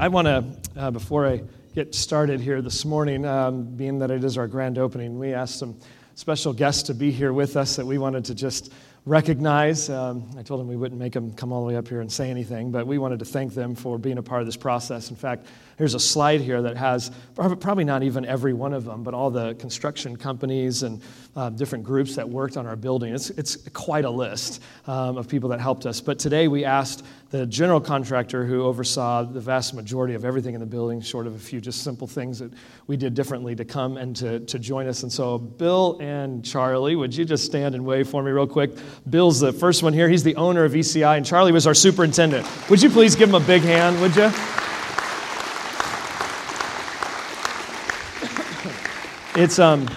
I want to, uh, before I get started here this morning, um, being that it is our grand opening, we asked some special guests to be here with us that we wanted to just recognize. Um, I told them we wouldn't make them come all the way up here and say anything, but we wanted to thank them for being a part of this process. In fact, Here's a slide here that has probably not even every one of them, but all the construction companies and uh, different groups that worked on our building. It's, it's quite a list um, of people that helped us. But today we asked the general contractor who oversaw the vast majority of everything in the building, short of a few just simple things that we did differently, to come and to, to join us. And so, Bill and Charlie, would you just stand and wave for me real quick? Bill's the first one here. He's the owner of ECI, and Charlie was our superintendent. Would you please give him a big hand, would you? It's, um,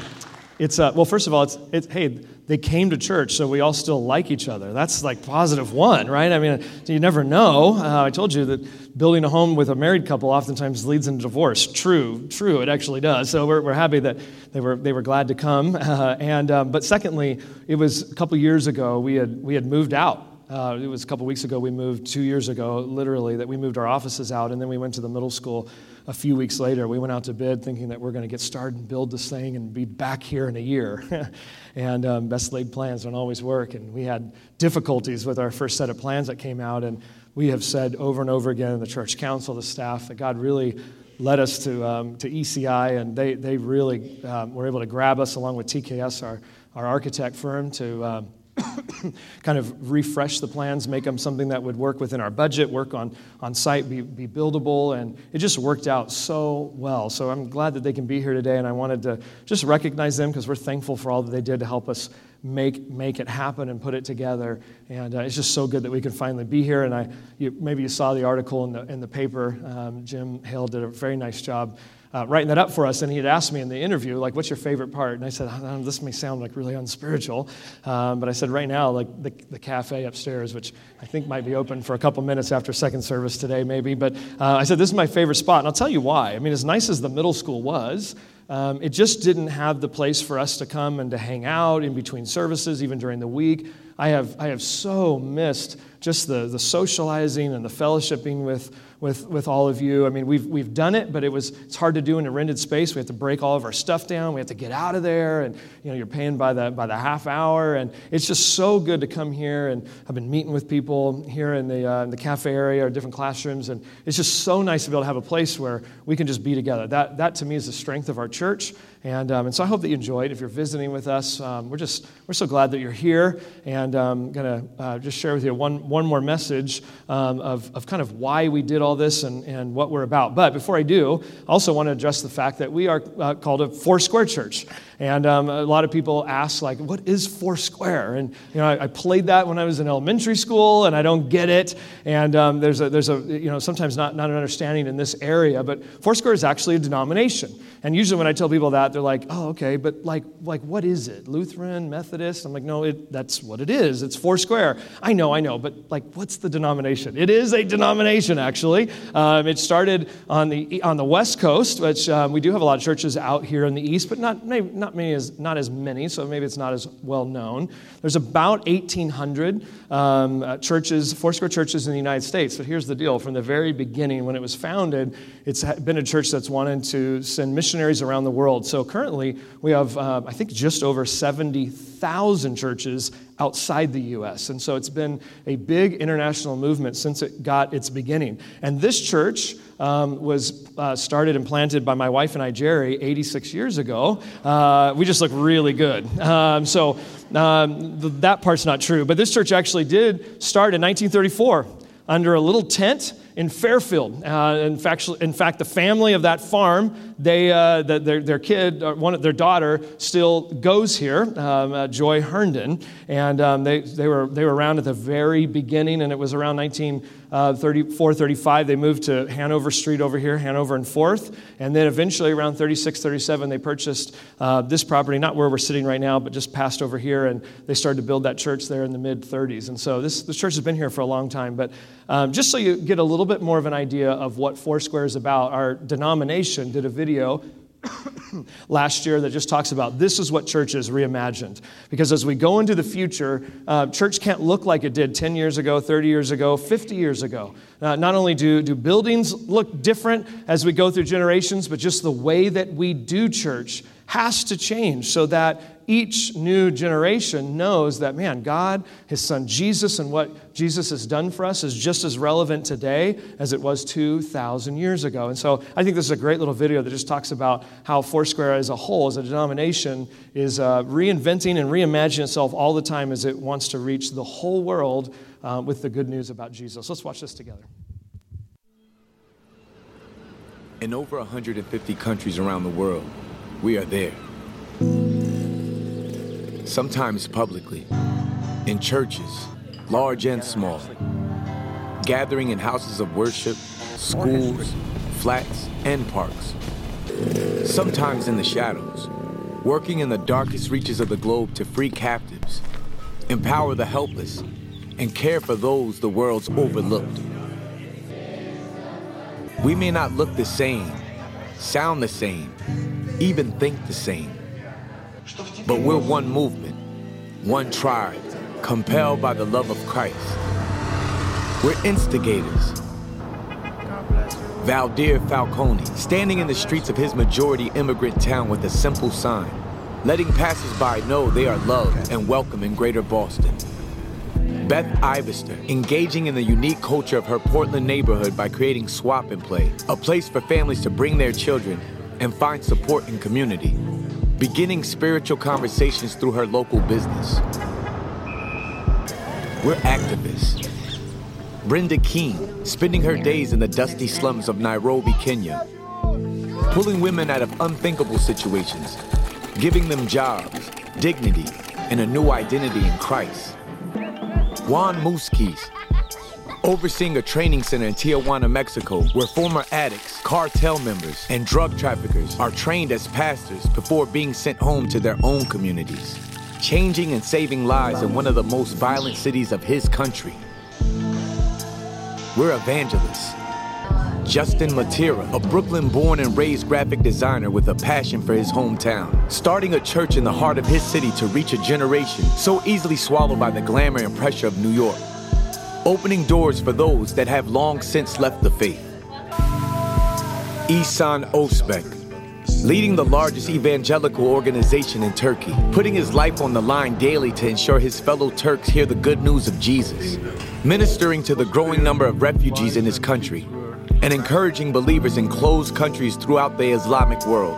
it's uh, well, first of all, it's, it's, hey, they came to church, so we all still like each other. That's like positive one, right? I mean, you never know. Uh, I told you that building a home with a married couple oftentimes leads into divorce. True, true, it actually does. So we're, we're happy that they were, they were glad to come. Uh, and, um, but secondly, it was a couple years ago, we had, we had moved out. Uh, it was a couple weeks ago, we moved two years ago, literally, that we moved our offices out, and then we went to the middle school a few weeks later, we went out to bid thinking that we're going to get started and build this thing and be back here in a year. and um, best laid plans don't always work. And we had difficulties with our first set of plans that came out. And we have said over and over again in the church council, the staff, that God really led us to, um, to ECI, and they, they really um, were able to grab us along with TKS, our, our architect firm, to. Kind of refresh the plans, make them something that would work within our budget, work on, on site, be, be buildable, and it just worked out so well. So I'm glad that they can be here today, and I wanted to just recognize them because we're thankful for all that they did to help us make, make it happen and put it together. And uh, it's just so good that we can finally be here. And I, you, maybe you saw the article in the, in the paper. Um, Jim Hale did a very nice job uh, writing that up for us, and he had asked me in the interview, like, what's your favorite part? And I said, oh, this may sound like really unspiritual, um, but I said, right now, like the, the cafe upstairs, which I think might be open for a couple minutes after second service today, maybe, but uh, I said, this is my favorite spot, and I'll tell you why. I mean, as nice as the middle school was, um, it just didn't have the place for us to come and to hang out in between services, even during the week. I have, I have so missed just the, the socializing and the fellowshipping with, with, with all of you. I mean, we've, we've done it, but it was, it's hard to do in a rented space. We have to break all of our stuff down. We have to get out of there, and you know, you're paying by the, by the half hour. And it's just so good to come here. And I've been meeting with people here in the, uh, in the cafe area or different classrooms, and it's just so nice to be able to have a place where we can just be together. That, that to me is the strength of our church. And, um, and so I hope that you enjoyed. If you're visiting with us, um, we're just we're so glad that you're here. And I'm um, going to uh, just share with you one, one more message um, of, of kind of why we did all this and, and what we're about. But before I do, I also want to address the fact that we are uh, called a Four Square Church. And um, a lot of people ask, like, what is Foursquare? And, you know, I, I, played that when I was in elementary school, and I don't get it. And there's, a, there's a, you know, sometimes not, not an understanding in this area, but Foursquare is actually a denomination. And usually when I tell people that, they're like, oh, okay, but like, like what is it? Lutheran, Methodist? I'm like, no, it, that's what it is. It's Foursquare. I know, I know, but like, what's the denomination? It is a denomination, actually. Um, it started on the, on the West Coast, which um, we do have a lot of churches out here in the East, but not, maybe, not many as not as many, so maybe it's not as well known. There's about 1,800 um, uh, churches, Foursquare churches in the United States. But here's the deal: from the very beginning, when it was founded, it's been a church that's wanted to send missionaries around the world. So currently, we have uh, I think just over 70,000 churches outside the U.S. And so it's been a big international movement since it got its beginning. And this church um, was uh, started and planted by my wife and I, Jerry, 86 years ago. Uh, we just look really good. Um, so um, th- that part's not true. But this church actually did start in 1934 under a little tent in Fairfield. Uh, in, fact, in fact, the family of that farm, they, uh, the, their, their kid, uh, one, of their daughter, still goes here, um, uh, Joy Herndon. And um, they, they, were, they were around at the very beginning, and it was around 1934, uh, 35. They moved to Hanover Street over here, Hanover and 4th. And then eventually, around 36, 37, they purchased uh, this property, not where we're sitting right now, but just passed over here. And they started to build that church there in the mid 30s. And so this, this church has been here for a long time. But um, just so you get a little bit more of an idea of what Foursquare is about, our denomination did a video last year that just talks about this is what church is reimagined. Because as we go into the future, uh, church can't look like it did 10 years ago, 30 years ago, 50 years ago. Uh, not only do, do buildings look different as we go through generations, but just the way that we do church has to change so that each new generation knows that, man, God, His Son Jesus, and what Jesus has done for us is just as relevant today as it was 2,000 years ago. And so I think this is a great little video that just talks about how Foursquare as a whole, as a denomination, is uh, reinventing and reimagining itself all the time as it wants to reach the whole world uh, with the good news about Jesus. Let's watch this together. In over 150 countries around the world, we are there sometimes publicly, in churches, large and small, gathering in houses of worship, schools, flats, and parks, sometimes in the shadows, working in the darkest reaches of the globe to free captives, empower the helpless, and care for those the world's overlooked. We may not look the same, sound the same, even think the same but we're one movement, one tribe, compelled by the love of Christ. We're instigators. Valdir Falcone, standing in the streets of his majority immigrant town with a simple sign, letting passersby know they are loved and welcome in greater Boston. Beth Ivester, engaging in the unique culture of her Portland neighborhood by creating Swap and Play, a place for families to bring their children and find support and community beginning spiritual conversations through her local business. We're activists. Brenda Keene, spending her days in the dusty slums of Nairobi, Kenya, pulling women out of unthinkable situations, giving them jobs, dignity, and a new identity in Christ. Juan Muskis, overseeing a training center in Tijuana, Mexico, where former addicts, cartel members, and drug traffickers are trained as pastors before being sent home to their own communities, changing and saving lives in one of the most violent cities of his country. We're evangelists. Justin Matira, a Brooklyn born and raised graphic designer with a passion for his hometown, starting a church in the heart of his city to reach a generation so easily swallowed by the glamour and pressure of New York opening doors for those that have long since left the faith. Ihsan Özbek, leading the largest evangelical organization in Turkey, putting his life on the line daily to ensure his fellow Turks hear the good news of Jesus, ministering to the growing number of refugees in his country, and encouraging believers in closed countries throughout the Islamic world.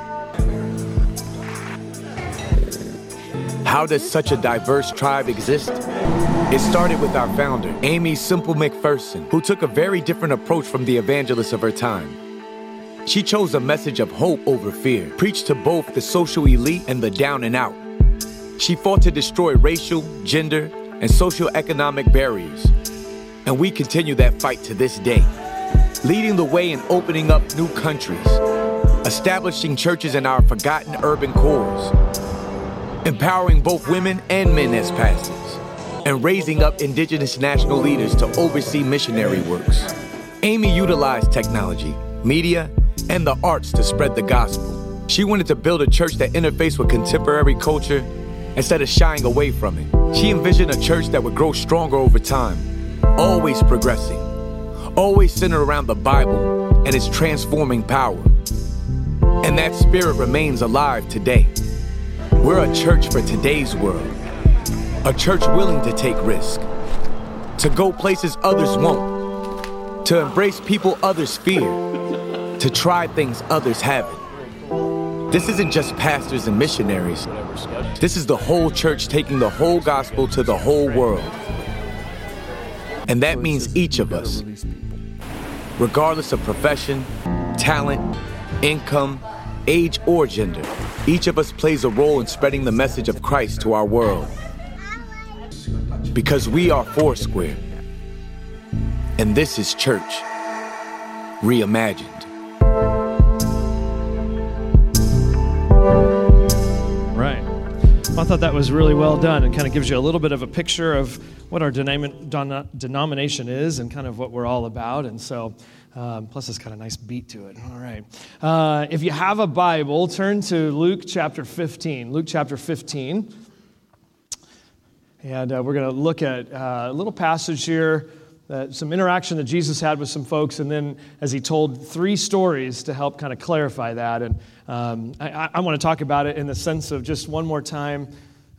How does such a diverse tribe exist? It started with our founder, Aimee Semple McPherson, who took a very different approach from the evangelists of her time. She chose a message of hope over fear, preached to both the social elite and the down and out. She fought to destroy racial, gender, and socio-economic barriers. And we continue that fight to this day, leading the way in opening up new countries, establishing churches in our forgotten urban cores, empowering both women and men as pastors, and raising up indigenous national leaders to oversee missionary works. Aimee utilized technology, media, and the arts to spread the gospel. She wanted to build a church that interfaced with contemporary culture instead of shying away from it. She envisioned a church that would grow stronger over time, always progressing, always centered around the Bible and its transforming power. And that spirit remains alive today. We're a church for today's world. A church willing to take risk, to go places others won't, to embrace people others fear, to try things others haven't. This isn't just pastors and missionaries. This is the whole church taking the whole gospel to the whole world. And that means each of us, regardless of profession, talent, income, age, or gender, each of us plays a role in spreading the message of Christ to our world. Because we are Foursquare. And this is church, reimagined. Right. Well, I thought that was really well done and kind of gives you a little bit of a picture of what our denomination is and kind of what we're all about. And so Um, plus, it's got a nice beat to it. All right. Uh, if you have a Bible, turn to Luke chapter 15. Luke chapter 15. And uh, we're going to look at uh, a little passage here, uh, some interaction that Jesus had with some folks, and then as he told three stories to help kind of clarify that. And um, I, I want to talk about it in the sense of just one more time.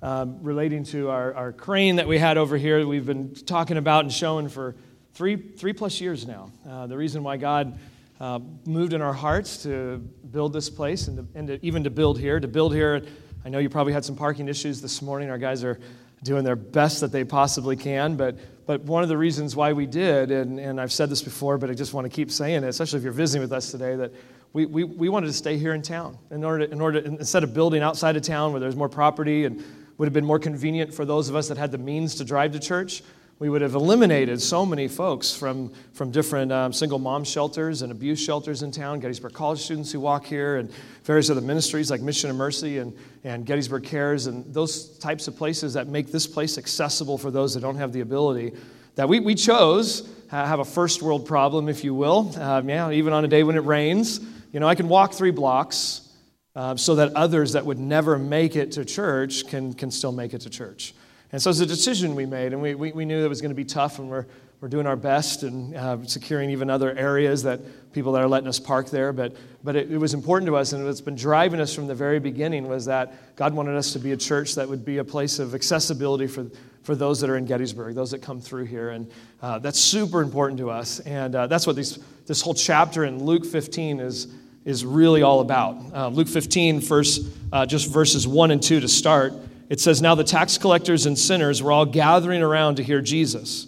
Um, relating to our, our crane that we had over here, that we've been talking about and showing for three, three plus years now. Uh, the reason why God uh, moved in our hearts to build this place and, to, and to, even to build here. To build here, I know you probably had some parking issues this morning. Our guys are doing their best that they possibly can. But, but one of the reasons why we did, and, and I've said this before, but I just want to keep saying it, especially if you're visiting with us today, that we, we, we wanted to stay here in town in order, to, in order to, instead of building outside of town where there's more property and would have been more convenient for those of us that had the means to drive to church we would have eliminated so many folks from, from different um, single mom shelters and abuse shelters in town, Gettysburg College students who walk here, and various other ministries like Mission of Mercy and, and Gettysburg Cares, and those types of places that make this place accessible for those that don't have the ability. That we, we chose have a first world problem, if you will. Um, yeah, even on a day when it rains, you know, I can walk three blocks uh, so that others that would never make it to church can, can still make it to church. And so it's a decision we made, and we, we, we knew it was going to be tough, and we're, we're doing our best and uh, securing even other areas that people that are letting us park there. But, but it, it was important to us, and what's been driving us from the very beginning was that God wanted us to be a church that would be a place of accessibility for, for those that are in Gettysburg, those that come through here. And uh, that's super important to us. And uh, that's what these, this whole chapter in Luke 15 is, is really all about. Uh, Luke 15, first, uh, just verses 1 and 2 to start it says, Now the tax collectors and sinners were all gathering around to hear Jesus.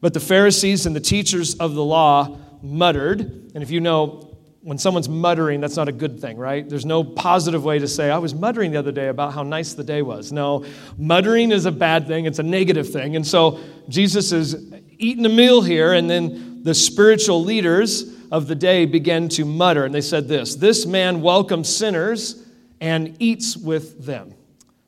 But the Pharisees and the teachers of the law muttered. And if you know, when someone's muttering, that's not a good thing, right? There's no positive way to say, I was muttering the other day about how nice the day was. No, muttering is a bad thing, it's a negative thing. And so Jesus is eating a meal here, and then the spiritual leaders of the day began to mutter. And they said this This man welcomes sinners and eats with them.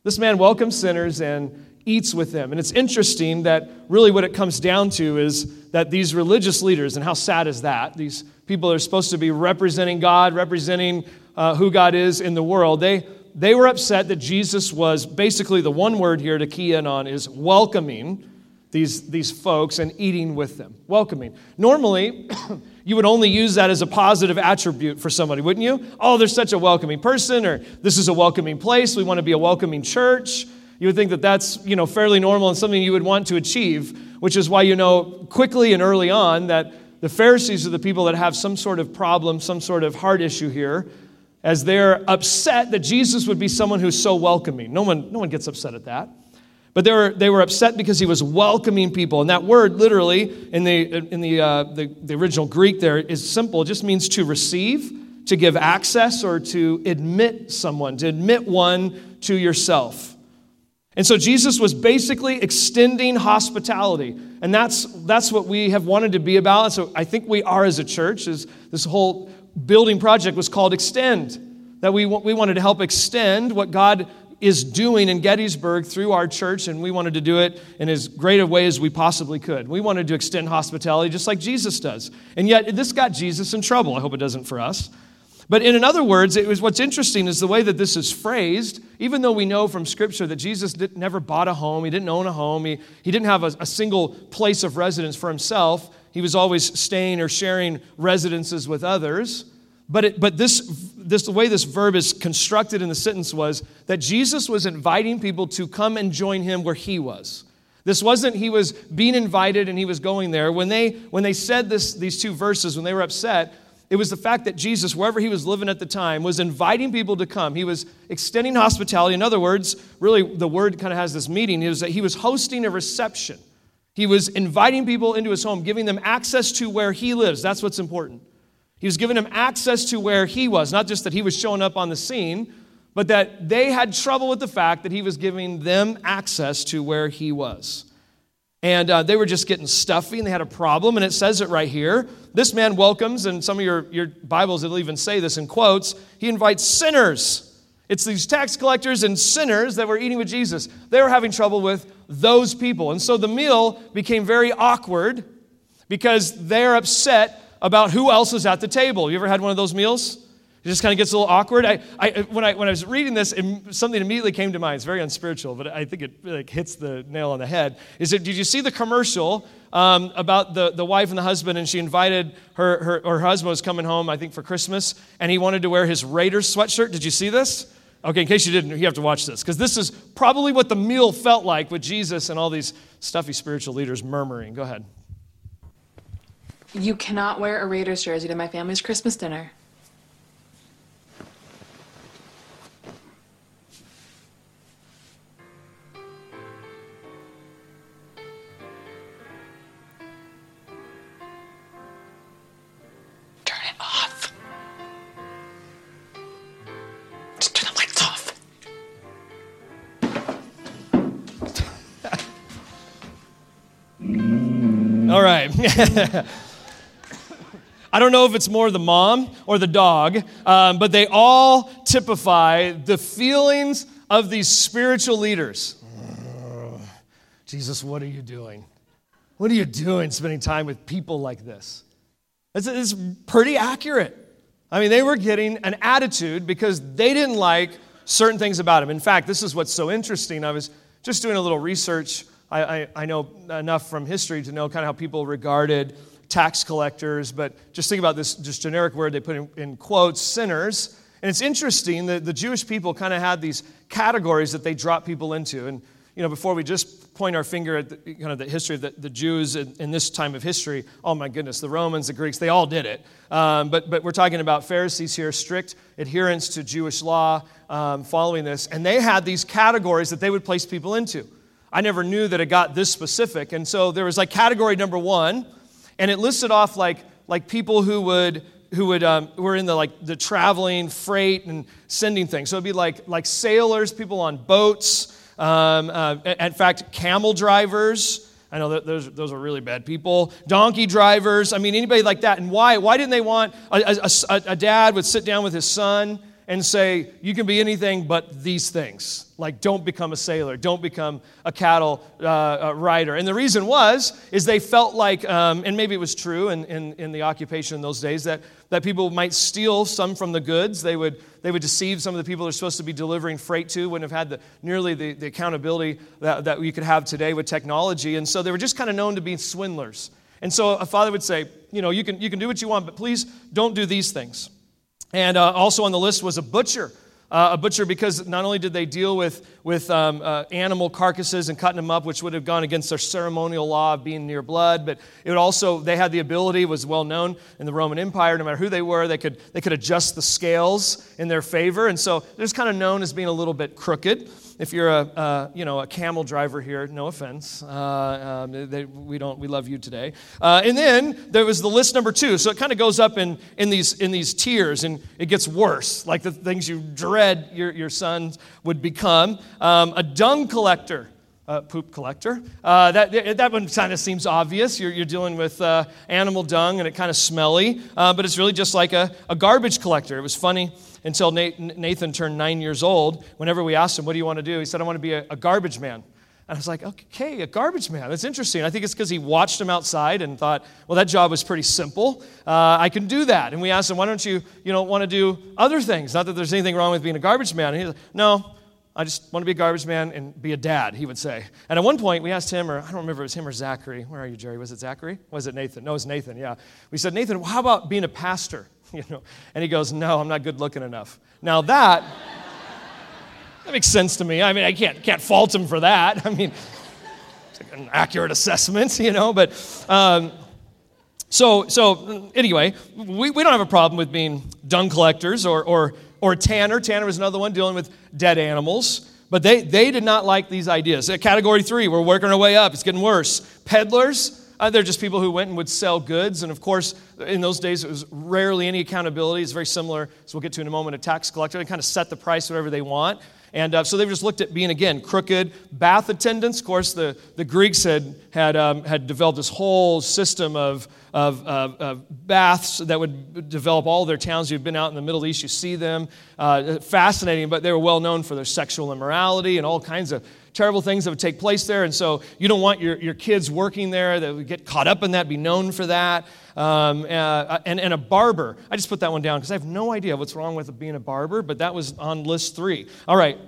This man welcomes sinners and eats with them. And it's interesting that really what it comes down to is that these religious leaders, and how sad is that? These people are supposed to be representing God, representing uh, who God is in the world. They, they were upset that Jesus was basically the one word here to key in on is welcoming these, these folks and eating with them. Welcoming. Normally, you would only use that as a positive attribute for somebody, wouldn't you? Oh, they're such a welcoming person, or this is a welcoming place. We want to be a welcoming church. You would think that that's you know fairly normal and something you would want to achieve, which is why you know quickly and early on that the Pharisees are the people that have some sort of problem, some sort of heart issue here, as they're upset that Jesus would be someone who's so welcoming. No one, no one gets upset at that. But they were, they were upset because he was welcoming people. And that word, literally, in the, in the, uh, the, the original Greek there, is simple. It just means to receive, to give access, or to admit someone, to admit one to yourself. And so Jesus was basically extending hospitality. And that's, that's what we have wanted to be about. So I think we are as a church. Is this whole building project was called Extend. That we, we wanted to help extend what God is doing in Gettysburg through our church, and we wanted to do it in as great a way as we possibly could. We wanted to extend hospitality just like Jesus does. And yet, this got Jesus in trouble. I hope it doesn't for us. But in other words, it was what's interesting is the way that this is phrased. Even though we know from Scripture that Jesus did, never bought a home, he didn't own a home, he, he didn't have a, a single place of residence for himself, he was always staying or sharing residences with others. But, it, but this, this, the way this verb is constructed in the sentence was that Jesus was inviting people to come and join him where he was. This wasn't he was being invited and he was going there. When they, when they said this, these two verses, when they were upset, it was the fact that Jesus, wherever he was living at the time, was inviting people to come. He was extending hospitality. In other words, really, the word kind of has this meaning is that he was hosting a reception. He was inviting people into his home, giving them access to where he lives. That's what's important. He was giving them access to where he was, not just that he was showing up on the scene, but that they had trouble with the fact that he was giving them access to where he was. And uh, they were just getting stuffy and they had a problem, and it says it right here. This man welcomes, and some of your, your Bibles will even say this in quotes, he invites sinners. It's these tax collectors and sinners that were eating with Jesus. They were having trouble with those people. And so the meal became very awkward because they're upset about who else is at the table. You ever had one of those meals? It just kind of gets a little awkward. I, I, when, I, when I was reading this, something immediately came to mind. It's very unspiritual, but I think it like, hits the nail on the head. Is it, did you see the commercial um, about the, the wife and the husband? And she invited her, her, her husband was coming home, I think, for Christmas, and he wanted to wear his Raiders sweatshirt. Did you see this? Okay, in case you didn't, you have to watch this, because this is probably what the meal felt like with Jesus and all these stuffy spiritual leaders murmuring. Go ahead. You cannot wear a Raiders jersey to my family's Christmas dinner. Turn it off. Just turn the lights off. All right. I don't know if it's more the mom or the dog, um, but they all typify the feelings of these spiritual leaders. Jesus, what are you doing? What are you doing spending time with people like this? It's, it's pretty accurate. I mean, they were getting an attitude because they didn't like certain things about him. In fact, this is what's so interesting. I was just doing a little research I, I, I know enough from history to know kind of how people regarded tax collectors, but just think about this just generic word they put in, in quotes sinners. And it's interesting that the Jewish people kind of had these categories that they drop people into. And, you know, before we just point our finger at the, kind of the history of the, the Jews in, in, this time of history, oh my goodness, the Romans, the Greeks, they all did it. Um, but, but we're talking about Pharisees here, strict adherence to Jewish law, um, following this. And they had these categories that they would place people into. I never knew that it got this specific. And so there was like category number one, and it listed off like, like people who would who would um, were in the like the traveling freight and sending things. So it'd be like like sailors, people on boats. Um, uh, in fact, camel drivers. I know those, those are really bad people. Donkey drivers. I mean, anybody like that. And why? Why didn't they want a, a, a dad would sit down with his son and say, You can be anything but these things. Like, don't become a sailor, don't become a cattle uh, uh, rider. And the reason was, is they felt like, um, and maybe it was true in, in, in, the occupation in those days, that, that people might steal some from the goods. They would, they would deceive some of the people they're supposed to be delivering freight to, wouldn't have had the, nearly the, the accountability that, that you could have today with technology. And so they were just kind of known to be swindlers. And so a father would say, You know, you can, you can do what you want, but please don't do these things. And uh, also on the list was a butcher. Uh, a butcher because not only did they deal with, with um, uh, animal carcasses and cutting them up, which would have gone against their ceremonial law of being near blood, but it would also, they had the ability, was well known in the Roman Empire, no matter who they were, they could, they could adjust the scales in their favor. And so they're just kind of known as being a little bit crooked if you're a, uh, you know, a camel driver here, no offense, uh, um, they, we, don't, we love you today. Uh, and then there was the list number two. So it kind of goes up in, in, these, in these tiers and it gets worse, like the things you dread your, your son would become. Um, a dung collector. Uh, poop collector. Uh, that, that one kind of seems obvious. You're, you're dealing with uh, animal dung and it kind of smelly, uh, but it's really just like a, a garbage collector. It was funny until Nathan turned nine years old. Whenever we asked him, What do you want to do? He said, I want to be a, garbage man. And I was like, okay, a garbage man. That's interesting. I think it's because he watched him outside and thought, well, that job was pretty simple. Uh, I can do that. And we asked him, why don't you, you know, want to do other things? Not that there's anything wrong with being a garbage man. And he said, no, I just want to be a garbage man and be a dad, he would say. And at one point, we asked him, or I don't remember if it was him or Zachary. Where are you, Jerry? Was it Zachary? Was it Nathan? No, it was Nathan, yeah. We said, Nathan, how about being a pastor? You know, and he goes, no, I'm not good looking enough. Now that, that makes sense to me. I mean, I can't, can't fault him for that. I mean, it's like an accurate assessment, you know, but um, so, so anyway, we, we don't have a problem with being dung collectors or, or, or tanner. Tanner was another one dealing with dead animals. But they, they did not like these ideas. At category three, we're working our way up. It's getting worse. Peddlers, uh, they're just people who went and would sell goods. And of course, in those days, it was rarely any accountability. It's very similar, as we'll get to in a moment, a tax collector. They kind of set the price whatever they want. And uh, so they've just looked at being, again, crooked. Bath attendants, of course, the, the Greeks had, had, um, had developed this whole system of, of, of, of, baths that would develop all their towns. You've been out in the Middle East, you see them. Uh, fascinating, but they were well known for their sexual immorality and all kinds of terrible things that would take place there. And so you don't want your, your kids working there that would get caught up in that, be known for that. Um, uh, and, and a barber. I just put that one down because I have no idea what's wrong with being a barber, but that was on list three. All right.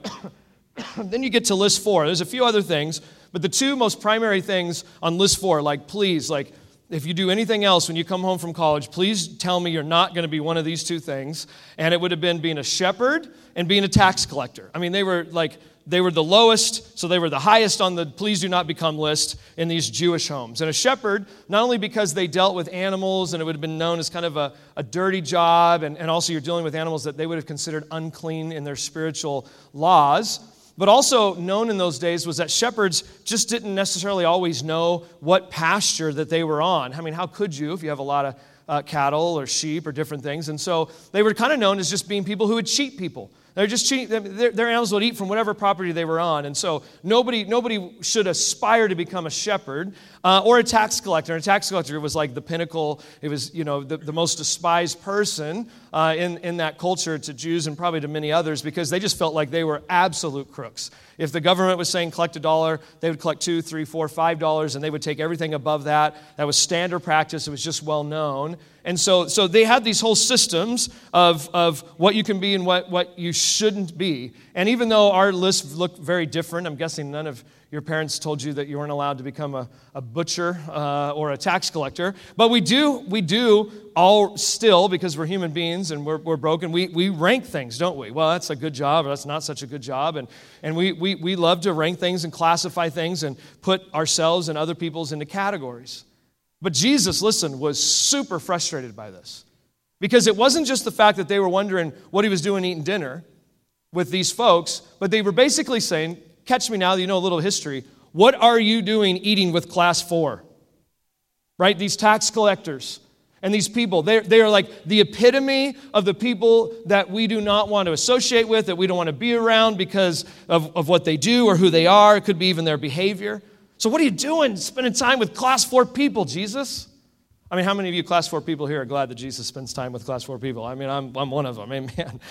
then you get to list four. There's a few other things, but the two most primary things on list four, like please, like if you do anything else when you come home from college, please tell me you're not going to be one of these two things. And it would have been being a shepherd and being a tax collector. I mean, they were like, they were the lowest, so they were the highest on the please do not become list in these Jewish homes. And a shepherd, not only because they dealt with animals and it would have been known as kind of a, a dirty job, and, and also you're dealing with animals that they would have considered unclean in their spiritual laws but also known in those days was that shepherds just didn't necessarily always know what pasture that they were on. I mean, how could you if you have a lot of uh, cattle or sheep or different things? And so they were kind of known as just being people who would cheat people. They're just. Their, their animals would eat from whatever property they were on. And so nobody, nobody should aspire to become a shepherd uh, or a tax collector. And a tax collector was like the pinnacle. It was, you know, the, the most despised person uh, in, in that culture to Jews and probably to many others because they just felt like they were absolute crooks. If the government was saying collect a dollar, they would collect two, three, four, five dollars, and they would take everything above that. That was standard practice. It was just well known. And so, so they had these whole systems of, of what you can be and what, what you shouldn't be. And even though our lists look very different, I'm guessing none of your parents told you that you weren't allowed to become a, a butcher uh, or a tax collector. But we do, we do all still, because we're human beings and we're, we're broken, we, we rank things, don't we? Well, that's a good job, or that's not such a good job. And, and we, we, we love to rank things and classify things and put ourselves and other people's into categories. But Jesus, listen, was super frustrated by this. Because it wasn't just the fact that they were wondering what he was doing eating dinner with these folks, but they were basically saying, catch me now that you know a little history. What are you doing eating with class four? Right? These tax collectors and these people, they're, they are like the epitome of the people that we do not want to associate with, that we don't want to be around because of, of what they do or who they are. It could be even their behavior. So, what are you doing spending time with class four people, Jesus? I mean, how many of you class four people here are glad that Jesus spends time with class four people? I mean, I'm, I'm one of them, amen.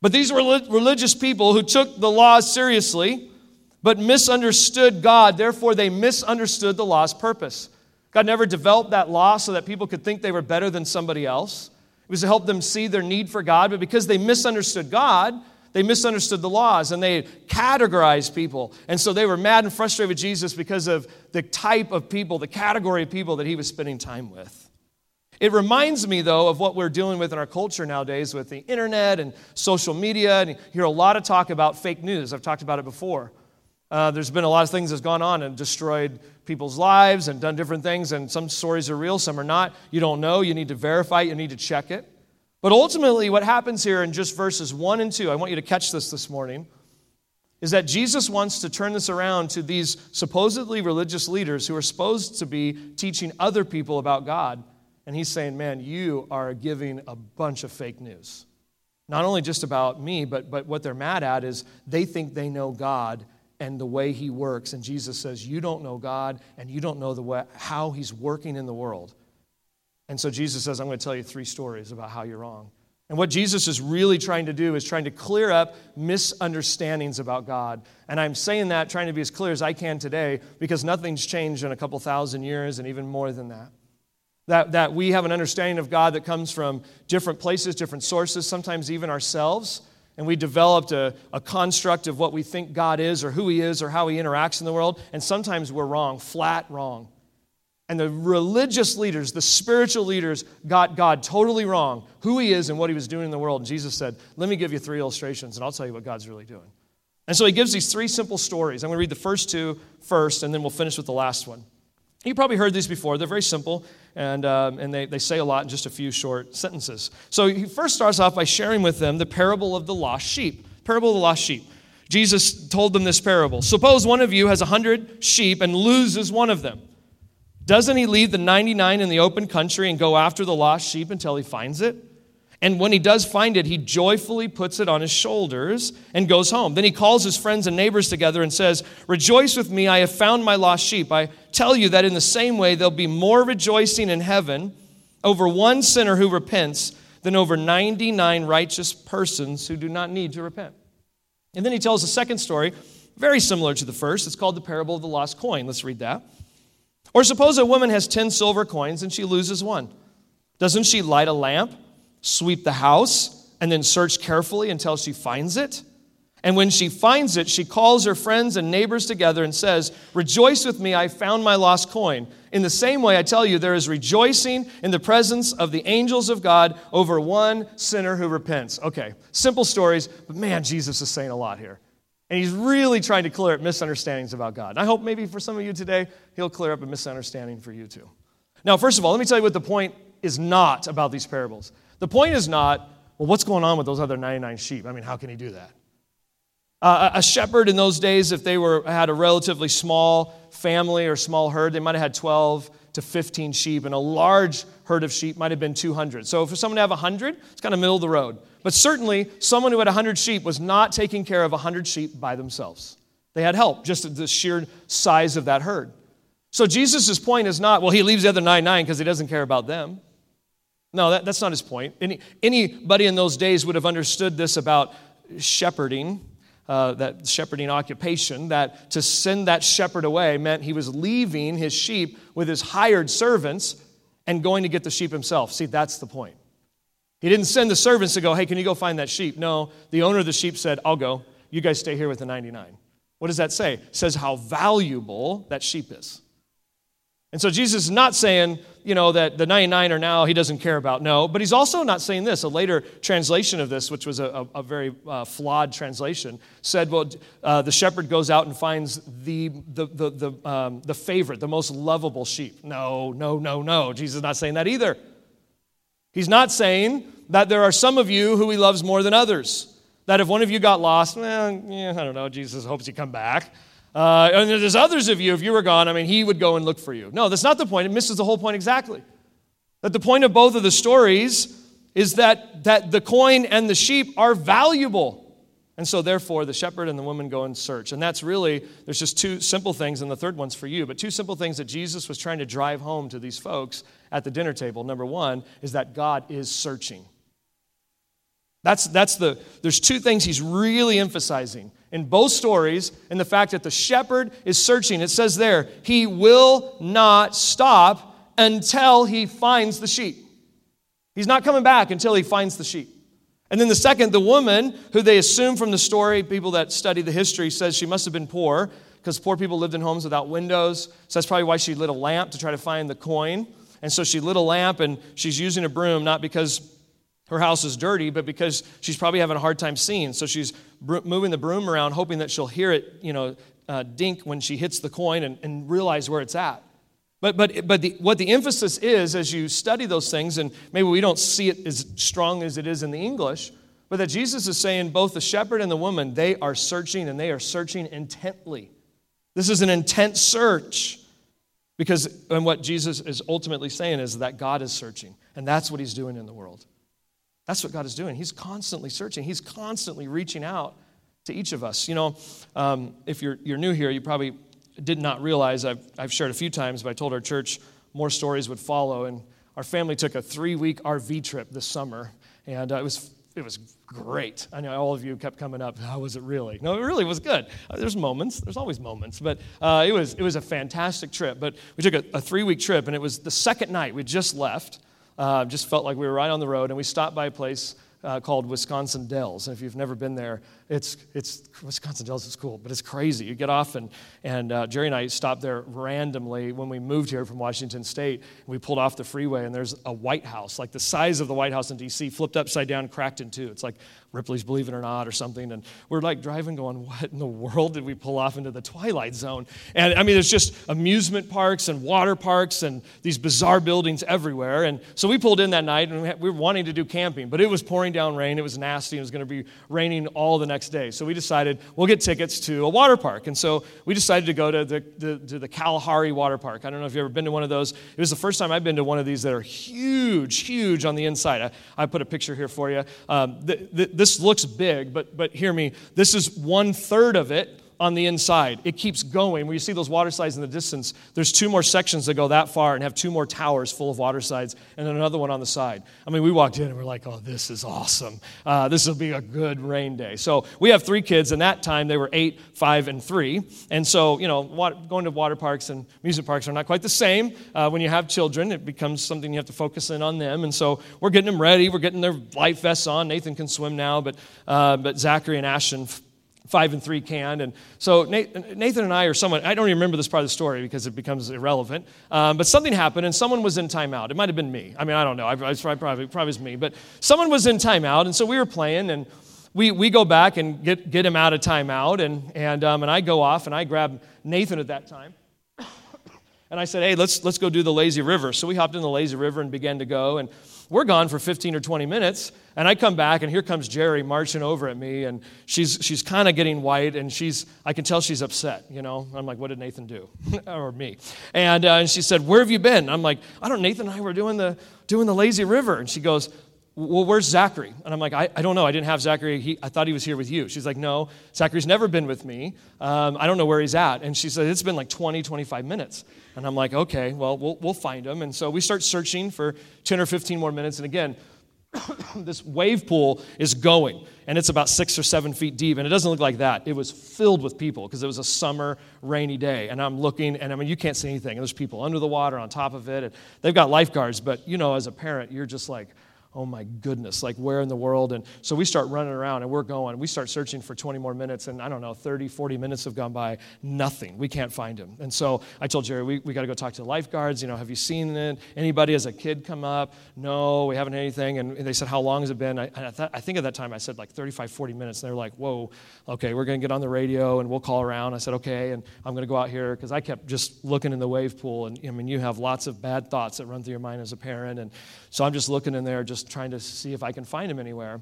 But these were religious people who took the laws seriously but misunderstood God. Therefore, they misunderstood the law's purpose. God never developed that law so that people could think they were better than somebody else. It was to help them see their need for God, but because they misunderstood God, they misunderstood the laws and they categorized people. And so they were mad and frustrated with Jesus because of the type of people, the category of people that he was spending time with. It reminds me, though, of what we're dealing with in our culture nowadays with the internet and social media. And you hear a lot of talk about fake news. I've talked about it before. Uh, there's been a lot of things that's gone on and destroyed people's lives and done different things, and some stories are real, some are not. You don't know. You need to verify you need to check it. But ultimately, what happens here in just verses 1 and 2, I want you to catch this this morning, is that Jesus wants to turn this around to these supposedly religious leaders who are supposed to be teaching other people about God. And he's saying, Man, you are giving a bunch of fake news. Not only just about me, but, but what they're mad at is they think they know God and the way he works. And Jesus says, You don't know God, and you don't know the way, how he's working in the world. And so Jesus says, I'm going to tell you three stories about how you're wrong. And what Jesus is really trying to do is trying to clear up misunderstandings about God. And I'm saying that, trying to be as clear as I can today, because nothing's changed in a couple thousand years and even more than that. That, that we have an understanding of God that comes from different places, different sources, sometimes even ourselves and we developed a, a construct of what we think God is or who He is or how He interacts in the world, and sometimes we're wrong, flat wrong. And the religious leaders, the spiritual leaders, got God totally wrong, who He is and what He was doing in the world. And Jesus said, Let me give you three illustrations, and I'll tell you what God's really doing. And so He gives these three simple stories. I'm going to read the first two first, and then we'll finish with the last one. You probably heard these before. They're very simple, and, um, and they, they say a lot in just a few short sentences. So he first starts off by sharing with them the parable of the lost sheep. Parable of the lost sheep. Jesus told them this parable. Suppose one of you has a hundred sheep and loses one of them. Doesn't he leave the 99 in the open country and go after the lost sheep until he finds it? And when he does find it, he joyfully puts it on his shoulders and goes home. Then he calls his friends and neighbors together and says, Rejoice with me, I have found my lost sheep. I tell you that in the same way, there'll be more rejoicing in heaven over one sinner who repents than over 99 righteous persons who do not need to repent. And then he tells a second story very similar to the first. It's called the parable of the lost coin. Let's read that. Or suppose a woman has 10 silver coins and she loses one. Doesn't she light a lamp, sweep the house, and then search carefully until she finds it? And when she finds it, she calls her friends and neighbors together and says, Rejoice with me, I found my lost coin. In the same way, I tell you, there is rejoicing in the presence of the angels of God over one sinner who repents. Okay, simple stories, but man, Jesus is saying a lot here. And he's really trying to clear up misunderstandings about God. And I hope maybe for some of you today, he'll clear up a misunderstanding for you too. Now, first of all, let me tell you what the point is not about these parables. The point is not, well, what's going on with those other 99 sheep? I mean, how can he do that? Uh, a shepherd in those days, if they were, had a relatively small family or small herd, they might have had 12 to 15 sheep, and a large herd of sheep might have been 200. So for someone to have 100, it's kind of middle of the road. But certainly, someone who had 100 sheep was not taking care of 100 sheep by themselves. They had help, just the sheer size of that herd. So Jesus' point is not, well, he leaves the other 99 because he doesn't care about them. No, that, that's not his point. Any, anybody in those days would have understood this about shepherding uh, that shepherding occupation, that to send that shepherd away meant he was leaving his sheep with his hired servants and going to get the sheep himself. See, that's the point. He didn't send the servants to go, hey, can you go find that sheep? No, the owner of the sheep said, I'll go. You guys stay here with the 99. What does that say? It says how valuable that sheep is. And so Jesus is not saying, you know, that the 99 are now he doesn't care about. No, but he's also not saying this. A later translation of this, which was a, a, very uh, flawed translation, said, well, uh, the shepherd goes out and finds the, the, the, the, um, the favorite, the most lovable sheep. No, no, no, no. Jesus is not saying that either. He's not saying that there are some of you who he loves more than others. That if one of you got lost, well, yeah, I don't know, Jesus hopes you come back. Uh, and there's others of you, if you were gone, I mean, he would go and look for you. No, that's not the point. It misses the whole point exactly. That the point of both of the stories is that, that the coin and the sheep are valuable. And so, therefore, the shepherd and the woman go and search. And that's really, there's just two simple things, and the third one's for you, but two simple things that Jesus was trying to drive home to these folks at the dinner table. Number one is that God is searching. That's, that's the, there's two things he's really emphasizing in both stories and the fact that the shepherd is searching. It says there, he will not stop until he finds the sheep. He's not coming back until he finds the sheep. And then the second, the woman, who they assume from the story, people that study the history, says she must have been poor because poor people lived in homes without windows. So that's probably why she lit a lamp to try to find the coin. And so she lit a lamp and she's using a broom, not because her house is dirty, but because she's probably having a hard time seeing. So she's moving the broom around, hoping that she'll hear it, you know, uh, dink when she hits the coin and, and realize where it's at. But, but, but the, what the emphasis is as you study those things, and maybe we don't see it as strong as it is in the English, but that Jesus is saying both the shepherd and the woman, they are searching and they are searching intently. This is an intense search. Because, and what Jesus is ultimately saying is that God is searching, and that's what he's doing in the world. That's what God is doing. He's constantly searching, He's constantly reaching out to each of us. You know, um, if you're, you're new here, you probably did not realize I've, I've shared a few times, but I told our church more stories would follow. And our family took a three week RV trip this summer, and uh, it was it was great. I know all of you kept coming up. How was it really? No, it really was good. Uh, there's moments. There's always moments, but uh, it was it was a fantastic trip. But we took a, a three week trip, and it was the second night. We just left, uh, just felt like we were right on the road, and we stopped by a place uh, called Wisconsin Dells. And if you've never been there, it's, it's Wisconsin Dells is cool, but it's crazy. You get off, and, and uh, Jerry and I stopped there randomly when we moved here from Washington State. We pulled off the freeway, and there's a White House, like the size of the White House in D.C., flipped upside down, cracked in two. It's like Ripley's Believe It or Not or something. And we're like driving, going, What in the world did we pull off into the Twilight Zone? And I mean, there's just amusement parks and water parks and these bizarre buildings everywhere. And so we pulled in that night and we were wanting to do camping, but it was pouring down rain. It was nasty. It was going to be raining all the next day. So we decided we'll get tickets to a water park. And so we decided to go to the, the, to the Kalahari Water Park. I don't know if you've ever been to one of those. It was the first time I've been to one of these that are huge, huge on the inside. I, I put a picture here for you. Um, the, the, this looks big, but, but hear me. This is one third of it on the inside. It keeps going. When you see those water slides in the distance, there's two more sections that go that far and have two more towers full of water slides and then another one on the side. I mean, we walked in and we're like, oh, this is awesome. Uh, this will be a good rain day. So we have three kids. And that time they were eight, five, and three. And so, you know, going to water parks and amusement parks are not quite the same. Uh, when you have children, it becomes something you have to focus in on them. And so we're getting them ready. We're getting their life vests on. Nathan can swim now, but, uh, but Zachary and Ashton five and three can. And so Nathan and I, or someone, I don't even remember this part of the story because it becomes irrelevant, um, but something happened and someone was in timeout. It might have been me. I mean, I don't know. I, I probably, probably was me. But someone was in timeout, and so we were playing, and we, we go back and get, get him out of timeout, and, and, um, and I go off and I grab Nathan at that time. And I said, hey, let's, let's go do the lazy river. So we hopped in the lazy river and began to go. And we're gone for 15 or 20 minutes. And I come back, and here comes Jerry marching over at me. And she's, she's kind of getting white, and she's, I can tell she's upset, you know? I'm like, what did Nathan do? or me. And, uh, and she said, where have you been? I'm like, I don't Nathan and I were doing the, doing the lazy river. And she goes, well, where's Zachary? And I'm like, I, I don't know. I didn't have Zachary. He, I thought he was here with you. She's like, no, Zachary's never been with me. Um, I don't know where he's at. And she said, it's been like 20, 25 minutes. And I'm like, okay, well, we'll, we'll find him. And so we start searching for 10 or 15 more minutes. And again, this wave pool is going, and it's about six or seven feet deep. And it doesn't look like that. It was filled with people because it was a summer, rainy day. And I'm looking, and I mean, you can't see anything. And there's people under the water on top of it. And they've got lifeguards, but you know, as a parent, you're just like, oh my goodness, like where in the world? And so we start running around and we're going. We start searching for 20 more minutes, and I don't know, 30, 40 minutes have gone by, nothing. We can't find him. And so I told Jerry, we, we got to go talk to the lifeguards. You know, have you seen it? Anybody as a kid come up? No, we haven't had anything. And they said, how long has it been? I, I, th- I think at that time I said like 35, 40 minutes. And they're like, whoa, okay, we're going to get on the radio and we'll call around. I said, okay, and I'm going to go out here because I kept just looking in the wave pool. And I mean, you have lots of bad thoughts that run through your mind as a parent. And so I'm just looking in there, just trying to see if I can find him anywhere.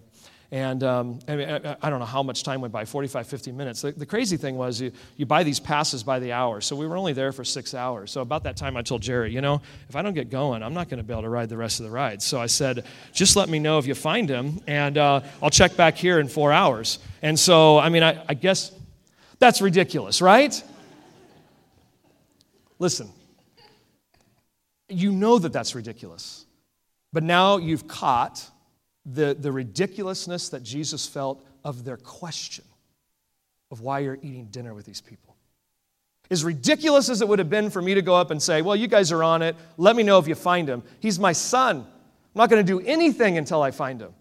And um, I, mean, I, don't know how much time went by 45, 50 minutes. The, the, crazy thing was, you, you buy these passes by the hour. So we were only there for six hours. So about that time, I told Jerry, you know, if I don't get going, I'm not going to be able to ride the rest of the ride. So I said, just let me know if you find him, and uh, I'll check back here in four hours. And so, I mean, I, I guess that's ridiculous, right? Listen, you know that that's ridiculous. But now you've caught the, the ridiculousness that Jesus felt of their question of why you're eating dinner with these people. As ridiculous as it would have been for me to go up and say, Well, you guys are on it. Let me know if you find him. He's my son. I'm not going to do anything until I find him.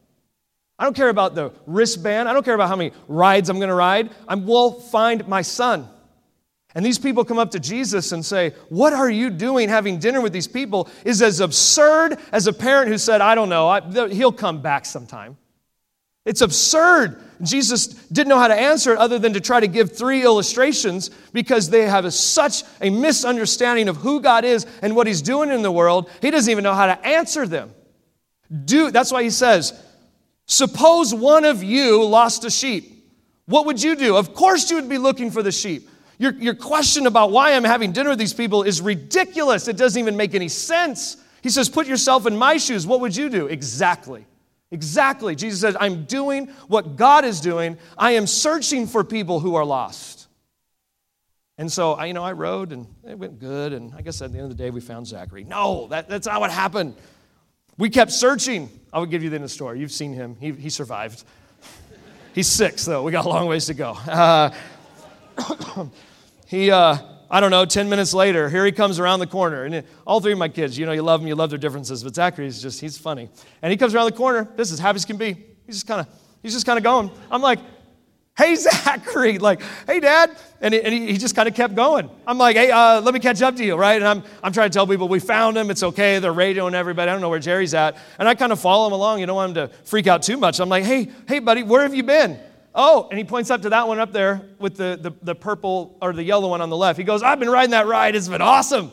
I don't care about the wristband. I don't care about how many rides I'm going to ride. I will find my son. And these people come up to Jesus and say, What are you doing having dinner with these people? is as absurd as a parent who said, I don't know, I, he'll come back sometime. It's absurd. Jesus didn't know how to answer it other than to try to give three illustrations because they have a, such a misunderstanding of who God is and what He's doing in the world. He doesn't even know how to answer them. Do, that's why He says, Suppose one of you lost a sheep. What would you do? Of course, you would be looking for the sheep. Your, your question about why I'm having dinner with these people is ridiculous. It doesn't even make any sense. He says, Put yourself in my shoes. What would you do? Exactly. Exactly. Jesus says, I'm doing what God is doing. I am searching for people who are lost. And so, I, you know, I rode and it went good. And I guess at the end of the day, we found Zachary. No, that, that's not what happened. We kept searching. I will give you the end of the story. You've seen him, he, he survived. He's six, though. We got a long ways to go. Uh, he, uh, I don't know, 10 minutes later, here he comes around the corner. And all three of my kids, you know, you love them, you love their differences, but Zachary's just, he's funny. And he comes around the corner, this is happy as can be. He's just kind of, he's just kind of going. I'm like, hey, Zachary, like, hey, dad. And he, and he, just kind of kept going. I'm like, hey, uh, let me catch up to you, right? And I'm, I'm trying to tell people we found him. It's okay. They're radioing everybody. I don't know where Jerry's at. And I kind of follow him along. You don't want him to freak out too much. I'm like, hey, hey, buddy, where have you been? Oh, and he points up to that one up there with the, the, the, purple or the yellow one on the left. He goes, I've been riding that ride. It's been awesome.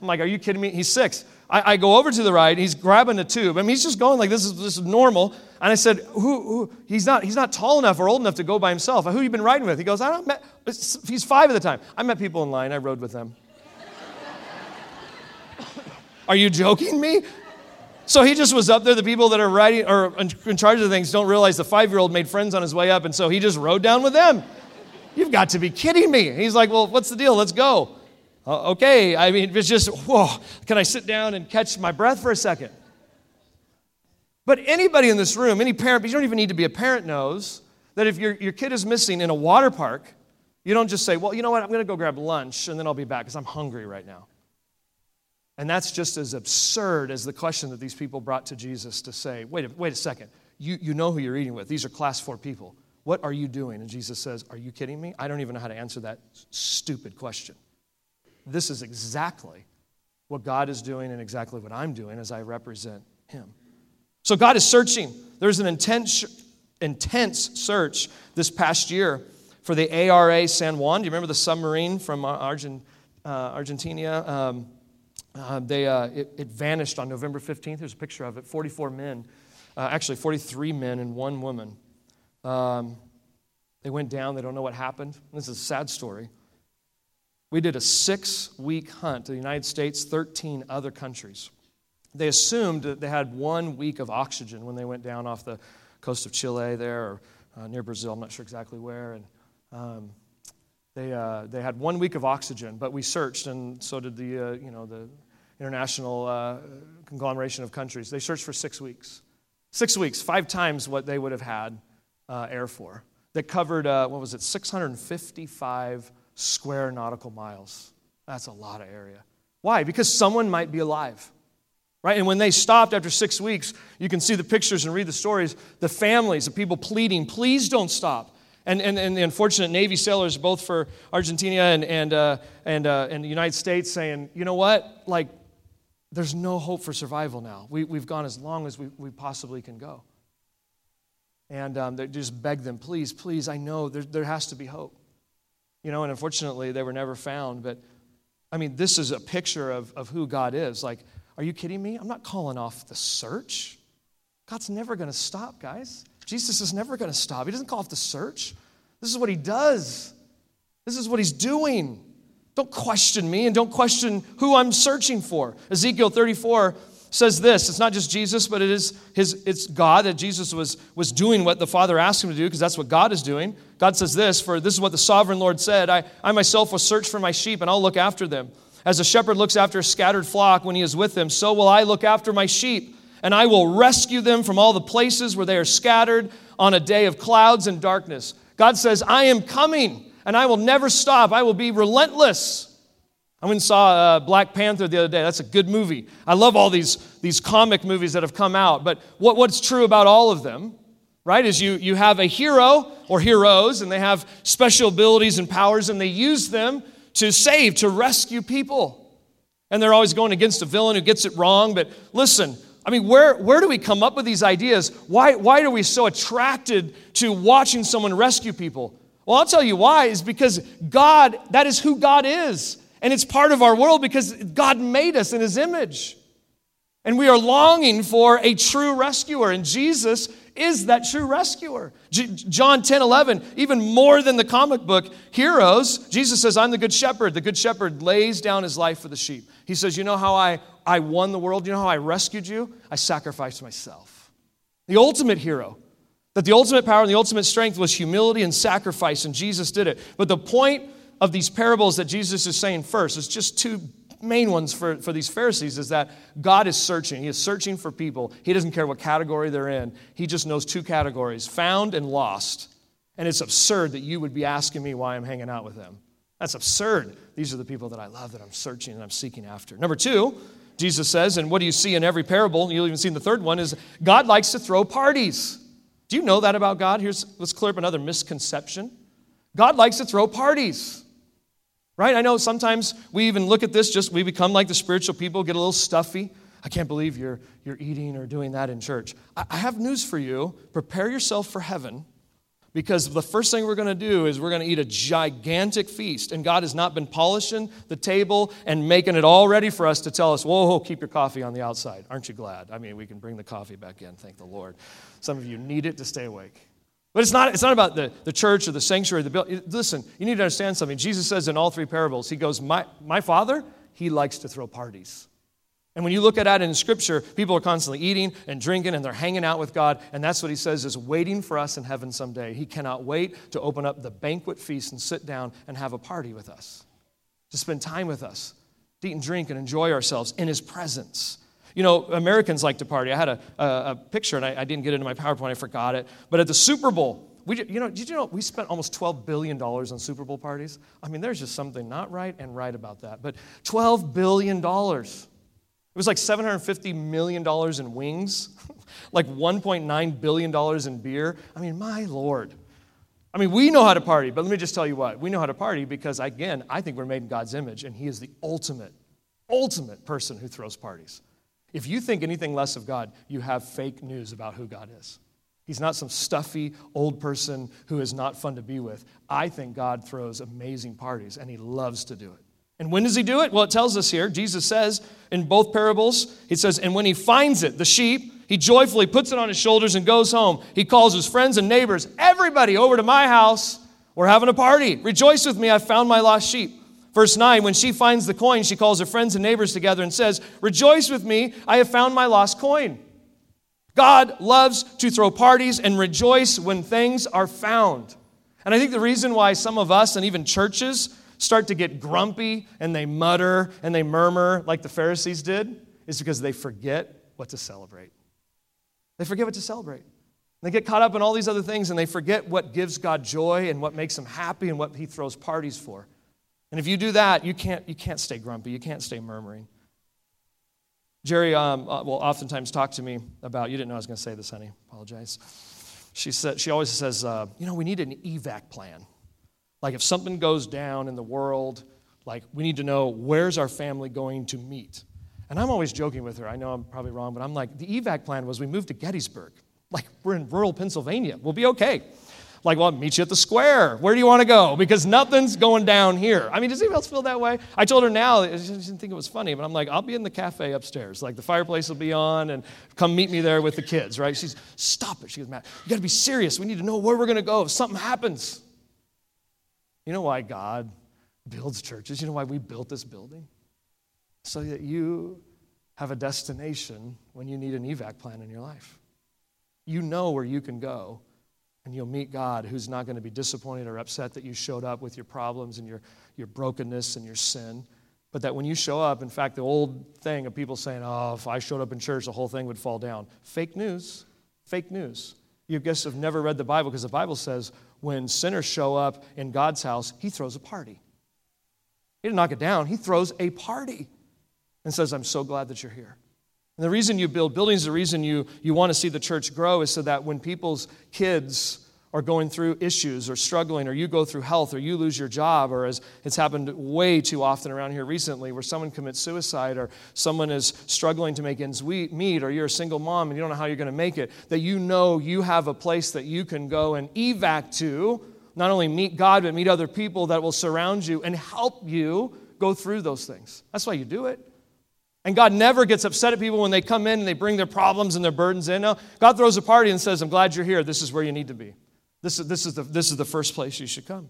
I'm like, Are you kidding me? He's six. I, I go over to the ride. He's grabbing a tube. I mean, he's just going like this is, this is normal. And I said, who, who, He's, not, he's not tall enough or old enough to go by himself. Who you been riding with? He goes, I don't met, he's five at the time. I met people in line. I rode with them. Are you joking me? So he just was up there. The people that are riding or in charge of things don't realize the five year old made friends on his way up, and so he just rode down with them. You've got to be kidding me. He's like, Well, what's the deal? Let's go. Uh, okay. I mean, it's just, whoa, can I sit down and catch my breath for a second? But anybody in this room, any parent, but you don't even need to be a parent, knows that if your, your kid is missing in a water park, you don't just say, Well, you know what? I'm going to go grab lunch and then I'll be back because I'm hungry right now. And that's just as absurd as the question that these people brought to Jesus to say, Wait a, wait a second. You, you know who you're eating with. These are class four people. What are you doing? And Jesus says, Are you kidding me? I don't even know how to answer that stupid question. This is exactly what God is doing and exactly what I'm doing as I represent Him. So God is searching. There's an intense, intense search this past year for the ARA San Juan. Do you remember the submarine from Argent, uh, Argentina? Um, uh, they, uh, it, it, vanished on November 15th. There's a picture of it 44 men, uh, actually 43 men and one woman. Um, they went down. They don't know what happened. This is a sad story. We did a six week hunt to the United States, 13 other countries. They assumed that they had one week of oxygen when they went down off the coast of Chile there or uh, near Brazil. I'm not sure exactly where. And um, they, uh, they had one week of oxygen, but we searched, and so did the, you know, the international uh, conglomeration of countries. They searched for six weeks. Six weeks, five times what they would have had uh, air for. That covered, uh, what was it, 655 square nautical miles. That's a lot of area. Why? Because someone might be alive. Right? And when they stopped after six weeks, you can see the pictures and read the stories. The families, the people pleading, please don't stop. And, and, and the unfortunate Navy sailors, both for Argentina and, and, uh, and, uh, and the United States, saying, you know what? Like, there's no hope for survival now. We, we've gone as long as we, we possibly can go. And um, they just beg them, please, please, I know there, there has to be hope. You know, and unfortunately, they were never found. But I mean, this is a picture of, of who God is. Like, are you kidding me? I'm not calling off the search. God's never going to stop, guys. Jesus is never going to stop. He doesn't call off the search. This is what he does, this is what he's doing. Don't question me and don't question who I'm searching for. Ezekiel 34 says this it's not just jesus but it is his it's god that jesus was was doing what the father asked him to do because that's what god is doing god says this for this is what the sovereign lord said I, I myself will search for my sheep and i'll look after them as a shepherd looks after a scattered flock when he is with them so will i look after my sheep and I will rescue them from all the places where they are scattered on a day of clouds and darkness. God says, I am coming and I will never stop. I will be relentless. I went and saw uh, Black Panther the other day. That's a good movie. I love all these, these comic movies that have come out. But what, what's true about all of them, right, is you, you have a hero or heroes, and they have special abilities and powers, and they use them to save, to rescue people. And they're always going against a villain who gets it wrong. But listen, I mean, where, where do we come up with these ideas? Why, why are we so attracted to watching someone rescue people? Well, I'll tell you why, is because God, that is who God is. And it's part of our world because God made us in His image. And we are longing for a true rescuer. And Jesus is that true rescuer. J- John 10 11, even more than the comic book heroes, Jesus says, I'm the good shepherd. The good shepherd lays down his life for the sheep. He says, You know how I, I won the world? You know how I rescued you? I sacrificed myself. The ultimate hero. That the ultimate power and the ultimate strength was humility and sacrifice, and Jesus did it. But the point of these parables that Jesus is saying first is just two main ones for, for these Pharisees is that God is searching. He is searching for people. He doesn't care what category they're in, He just knows two categories found and lost. And it's absurd that you would be asking me why I'm hanging out with them. That's absurd. These are the people that I love, that I'm searching and I'm seeking after. Number two, Jesus says, and what do you see in every parable? You'll even see in the third one, is God likes to throw parties. Do you know that about God? Here's let's clear up another misconception. God likes to throw parties. Right? I know sometimes we even look at this, just we become like the spiritual people, get a little stuffy. I can't believe you're, you're eating or doing that in church. I, I have news for you. Prepare yourself for heaven because the first thing we're going to do is we're going to eat a gigantic feast. And God has not been polishing the table and making it all ready for us to tell us, whoa, keep your coffee on the outside. Aren't you glad? I mean, we can bring the coffee back in, thank the Lord. Some of you need it to stay awake. But it's not, it's not about the, the church or the sanctuary, the building. Listen, you need to understand something. Jesus says in all three parables, He goes, My, my Father, He likes to throw parties. And when you look at that in Scripture, people are constantly eating and drinking and they're hanging out with God. And that's what he says is waiting for us in heaven someday. He cannot wait to open up the banquet feast and sit down and have a party with us, to spend time with us, to eat and drink and enjoy ourselves in his presence. You know, Americans like to party. I had a, a, a picture and I, I didn't get it into my PowerPoint, I forgot it. But at the Super Bowl, we, you know, did you know we spent almost $12 billion on Super Bowl parties? I mean, there's just something not right and right about that. But $12 billion. It was like $750 million in wings, like $1.9 billion in beer. I mean, my Lord. I mean, we know how to party, but let me just tell you what. We know how to party because, again, I think we're made in God's image, and He is the ultimate, ultimate person who throws parties. If you think anything less of God, you have fake news about who God is. He's not some stuffy old person who is not fun to be with. I think God throws amazing parties, and He loves to do it. And when does he do it? Well, it tells us here. Jesus says in both parables, he says, and when he finds it, the sheep, he joyfully puts it on his shoulders and goes home. He calls his friends and neighbors, everybody over to my house. We're having a party. Rejoice with me, I found my lost sheep. Verse 9, when she finds the coin, she calls her friends and neighbors together and says, Rejoice with me, I have found my lost coin. God loves to throw parties and rejoice when things are found. And I think the reason why some of us and even churches start to get grumpy and they mutter and they murmur like the Pharisees did is because they forget what to celebrate. They forget what to celebrate. They get caught up in all these other things and they forget what gives God joy and what makes him happy and what he throws parties for. And if you do that, you can't, you can't stay grumpy. You can't stay murmuring. Jerry um, uh, will oftentimes talk to me about, you didn't know I was going to say this, honey. Apologize. She, said, she always says, uh, you know, we need an evac plan. Like if something goes down in the world, like we need to know where's our family going to meet. And I'm always joking with her. I know I'm probably wrong, but I'm like, the evac plan was we moved to Gettysburg. Like we're in rural Pennsylvania. We'll be okay. Like, well, I'll meet you at the square. Where do you want to go? Because nothing's going down here. I mean, does anyone else feel that way? I told her now, she didn't think it was funny, but I'm like, I'll be in the cafe upstairs. Like, the fireplace will be on, and come meet me there with the kids, right? She's, stop it. She goes, Matt, you got to be serious. We need to know where we're going to go if something happens. You know why God builds churches? You know why we built this building? So that you have a destination when you need an evac plan in your life. You know where you can go and you'll meet God who's not going to be disappointed or upset that you showed up with your problems and your, your brokenness and your sin. But that when you show up, in fact, the old thing of people saying, oh, if I showed up in church, the whole thing would fall down. Fake news. Fake news. You guys have never read the Bible because the Bible says when sinners show up in God's house, he throws a party. He didn't knock it down, he throws a party and says, I'm so glad that you're here. And the reason you build buildings, the reason you, you want to see the church grow is so that when people's kids are going through issues or struggling, or you go through health, or you lose your job, or as it's happened way too often around here recently, where someone commits suicide, or someone is struggling to make ends meet, or you're a single mom and you don't know how you're going to make it, that you know you have a place that you can go and evac to, not only meet God, but meet other people that will surround you and help you go through those things. That's why you do it. And God never gets upset at people when they come in and they bring their problems and their burdens in. No, God throws a party and says, I'm glad you're here. This is where you need to be. This is, this, is the, this is the first place you should come.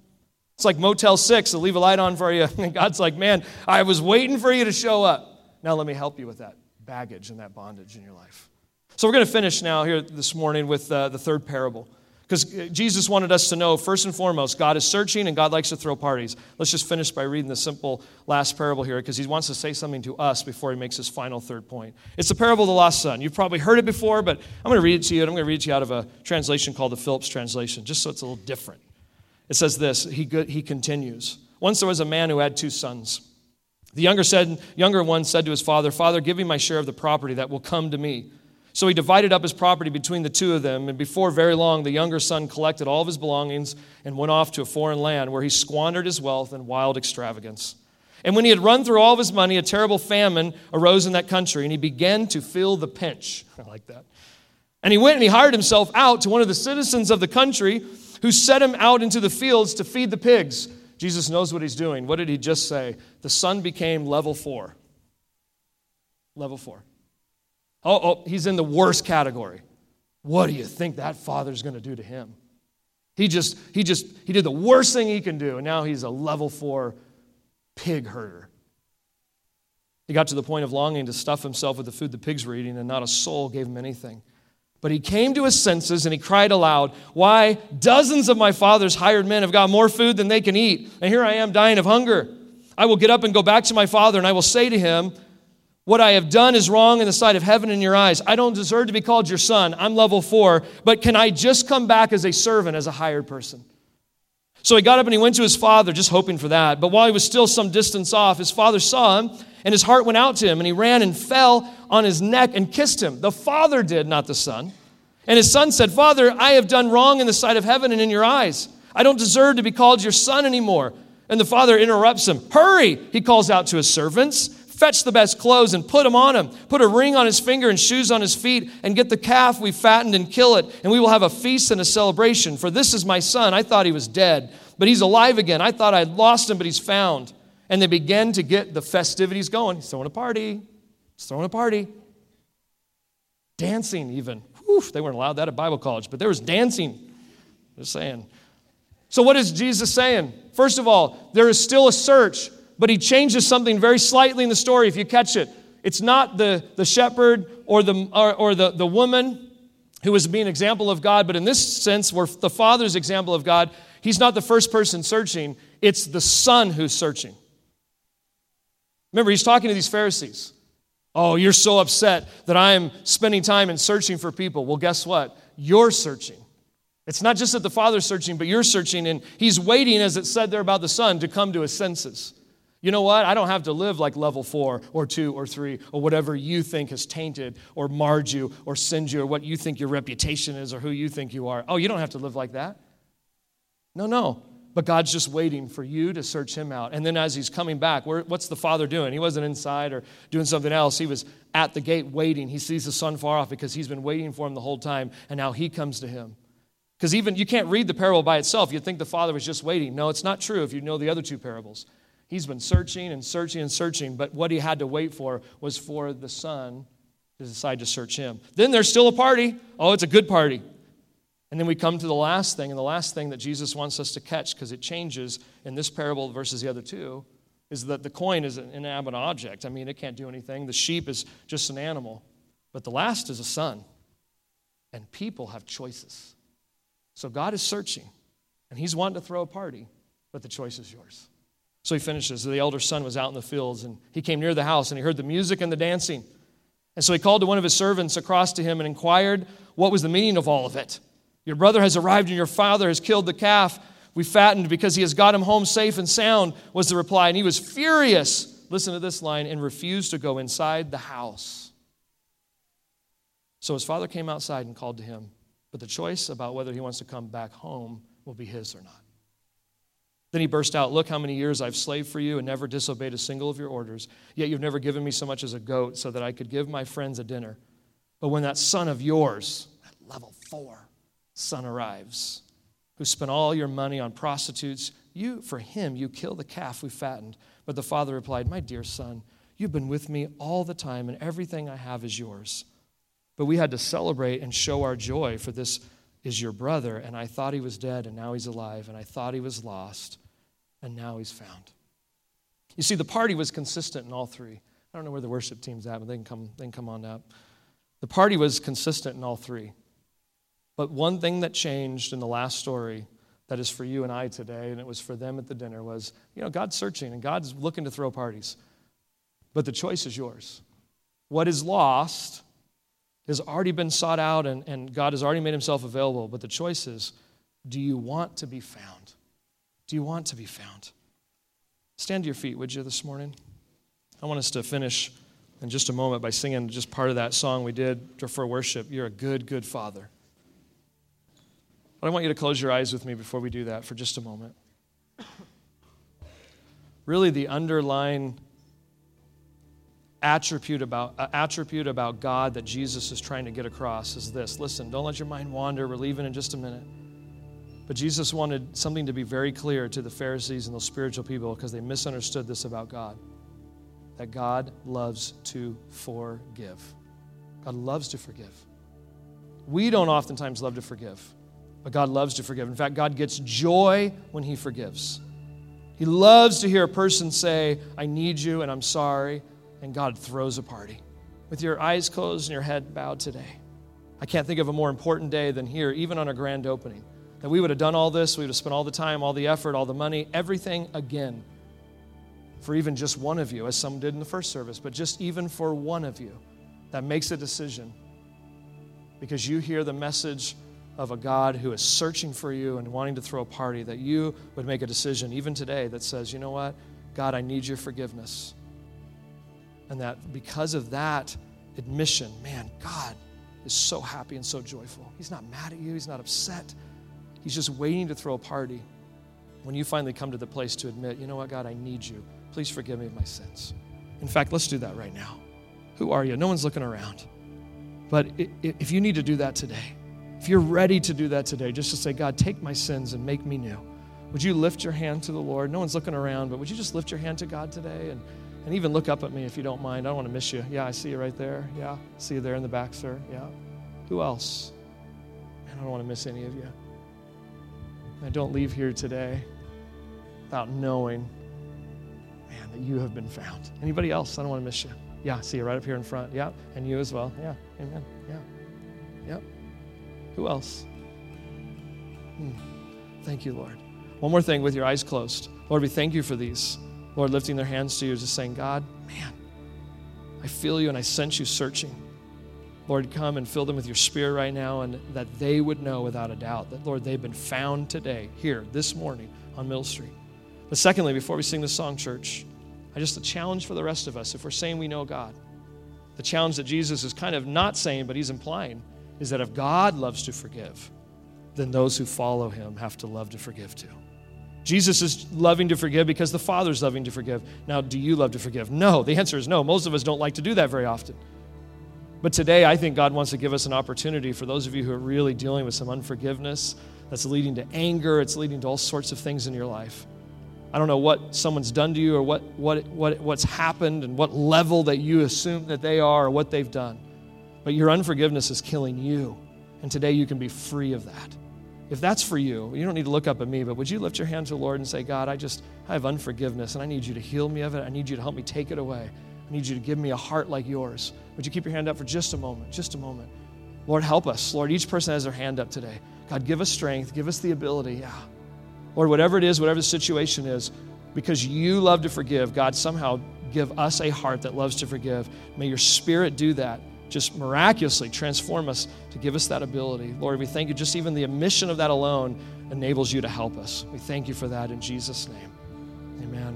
It's like Motel 6, they'll leave a light on for you, and God's like, man, I was waiting for you to show up. Now let me help you with that baggage and that bondage in your life. So we're going to finish now here this morning with uh, the third parable. Because uh, Jesus wanted us to know, first and foremost, God is searching and God likes to throw parties. Let's just finish by reading the simple last parable here because he wants to say something to us before he makes his final third point. It's the parable of the lost son. You've probably heard it before, but I'm going to read it to you, and I'm going to read it to you out of a translation called the Phillips translation, just so it's a little different. It says this He, he continues Once there was a man who had two sons. The younger, said, younger one said to his father, Father, give me my share of the property that will come to me. So he divided up his property between the two of them, and before very long, the younger son collected all of his belongings and went off to a foreign land where he squandered his wealth in wild extravagance. And when he had run through all of his money, a terrible famine arose in that country, and he began to feel the pinch. I like that. And he went and he hired himself out to one of the citizens of the country who set him out into the fields to feed the pigs. Jesus knows what he's doing. What did he just say? The son became level four. Level four. Oh, oh, he's in the worst category. What do you think that father's going to do to him? He just, he just, he did the worst thing he can do, and now he's a level four pig herder. He got to the point of longing to stuff himself with the food the pigs were eating, and not a soul gave him anything. But he came to his senses and he cried aloud, Why, dozens of my father's hired men have got more food than they can eat, and here I am dying of hunger. I will get up and go back to my father, and I will say to him, What I have done is wrong in the sight of heaven in your eyes. I don't deserve to be called your son. I'm level four, but can I just come back as a servant, as a hired person? So he got up and he went to his father, just hoping for that. But while he was still some distance off, his father saw him, and his heart went out to him, and he ran and fell on his neck and kissed him. The father did, not the son. And his son said, Father, I have done wrong in the sight of heaven and in your eyes. I don't deserve to be called your son anymore. And the father interrupts him. Hurry, he calls out to his servants. Fetch the best clothes and put them on him. Put a ring on his finger and shoes on his feet, and get the calf we fattened and kill it, and we will have a feast and a celebration. For this is my son. I thought he was dead, but he's alive again. I thought I'd lost him, but he's found. And they began to get the festivities going. He's throwing a party. He's throwing a party. Dancing, even. Whew, they weren't allowed that at Bible college, but there was dancing. Just saying. So, what is Jesus saying? First of all, there is still a search but he changes something very slightly in the story if you catch it. It's not the, the shepherd or, the, or, or the, the woman who is being example of God, but in this sense, where the father's example of God, he's not the first person searching, it's the son who's searching. Remember, he's talking to these Pharisees. Oh, you're so upset that I'm spending time and searching for people. Well, guess what? You're searching. It's not just that the Father's searching, but you're searching, and He's waiting, as it said there about the Son, to come to His senses. You know what? I don't have to live like level four or two or three or whatever you think has tainted or marred you or sinned you or what you think your reputation is or who you think you are. Oh, you don't have to live like that. No, no. But God's just waiting for you to search him out. And then as he's coming back, what's the father doing? He wasn't inside or doing something else. He was at the gate waiting. He sees the son far off because he's been waiting for him the whole time. And now he comes to him. Because even you can't read the parable by itself. You'd think the father was just waiting. No, it's not true if you know the other two parables. He's been searching and searching and searching, but what he had to wait for was for the son to decide to search him. Then there's still a party. Oh, it's a good party. And then we come to the last thing, and the last thing that Jesus wants us to catch, because it changes in this parable versus the other two, is that the coin is an inanimate object. I mean, it can't do anything. The sheep is just an animal. But the last is a son. And people have choices. So God is searching, and He's wanting to throw a party, but the choice is yours. So he finishes. The elder son was out in the fields, and he came near the house, and he heard the music and the dancing. And so he called to one of his servants across to him and inquired what was the meaning of all of it. Your brother has arrived, and your father has killed the calf we fattened because he has got him home safe and sound, was the reply. And he was furious, listen to this line, and refused to go inside the house. So his father came outside and called to him. But the choice about whether he wants to come back home will be his or not. Then he burst out, Look how many years I've slaved for you and never disobeyed a single of your orders. Yet you've never given me so much as a goat so that I could give my friends a dinner. But when that son of yours, that level four son arrives, who spent all your money on prostitutes, you, for him, you kill the calf we fattened. But the father replied, My dear son, you've been with me all the time, and everything I have is yours. But we had to celebrate and show our joy, for this is your brother, and I thought he was dead, and now he's alive, and I thought he was lost and now he's found. You see, the party was consistent in all three. I don't know where the worship team's at, but they can come, they can come on up. The party was consistent in all three. But one thing that changed in the last story that is for you and I today, and it was for them at the dinner, was you know, God's searching and God's looking to throw parties. But the choice is yours. What is lost has already been sought out, and, and God has already made himself available. But the choice is do you want to be found? Do you want to be found? Stand to your feet, would you, this morning? I want us to finish in just a moment by singing just part of that song we did for worship. You're a good, good father. But I want you to close your eyes with me before we do that for just a moment. Really, the underlying attribute about, uh, attribute about God that Jesus is trying to get across is this. Listen, don't let your mind wander. We're leaving in just a minute. But Jesus wanted something to be very clear to the Pharisees and those spiritual people because they misunderstood this about God that God loves to forgive. God loves to forgive. We don't oftentimes love to forgive, but God loves to forgive. In fact, God gets joy when He forgives. He loves to hear a person say, I need you and I'm sorry. and God throws a party. With your eyes closed and your head bowed today. I can't think of a more important day than here, even on a grand opening. That we would have done all this, we would have spent all the time, all the effort, all the money, everything again for even just one of you, as some did in the first service, but just even for one of you that makes a decision because you hear the message of a God who is searching for you and wanting to throw a party, that you would make a decision, even today, that says, you know what? God, I need your forgiveness. And that because of that admission, man, God is so happy and so joyful. He's not mad at you, He's not upset. He's just waiting to throw a party when you finally come to the place to admit, you know what, God, I need you. Please forgive me of my sins. In fact, let's do that right now. Who are you? No one's looking around. But if you need to do that today, if you're ready to do that today, just to say, God, take my sins and make me new, would you lift your hand to the Lord? No one's looking around, but would you just lift your hand to God today and, and even look up at me if you don't mind? I don't want to miss you. Yeah, I see you right there. Yeah, see you there in the back, sir. Yeah. Who else? Man, I don't want to miss any of you. I don't leave here today without knowing, man, that you have been found. Anybody else? I don't want to miss you. Yeah, see you right up here in front. Yeah, and you as well. Yeah, amen. Yeah, yep. Who else? Hmm. Thank you, Lord. One more thing with your eyes closed. Lord, we thank you for these. Lord, lifting their hands to you, just saying, God, man, I feel you and I sense you searching. Lord, come and fill them with your spirit right now, and that they would know without a doubt that, Lord, they've been found today, here, this morning on Mill Street. But secondly, before we sing the song, church, I just a challenge for the rest of us if we're saying we know God. The challenge that Jesus is kind of not saying, but he's implying, is that if God loves to forgive, then those who follow him have to love to forgive too. Jesus is loving to forgive because the Father's loving to forgive. Now, do you love to forgive? No. The answer is no. Most of us don't like to do that very often. But today, I think God wants to give us an opportunity for those of you who are really dealing with some unforgiveness that's leading to anger, it's leading to all sorts of things in your life. I don't know what someone's done to you or what, what, what, what's happened and what level that you assume that they are or what they've done. But your unforgiveness is killing you. And today you can be free of that. If that's for you, you don't need to look up at me, but would you lift your hand to the Lord and say, God, I just, I have unforgiveness and I need you to heal me of it. I need you to help me take it away. I need you to give me a heart like yours. Would you keep your hand up for just a moment? Just a moment. Lord, help us. Lord, each person has their hand up today. God, give us strength, give us the ability. Yeah Lord, whatever it is, whatever the situation is, because you love to forgive, God, somehow give us a heart that loves to forgive. May your spirit do that. Just miraculously transform us to give us that ability. Lord, we thank you. Just even the admission of that alone enables you to help us. We thank you for that in Jesus' name. Amen.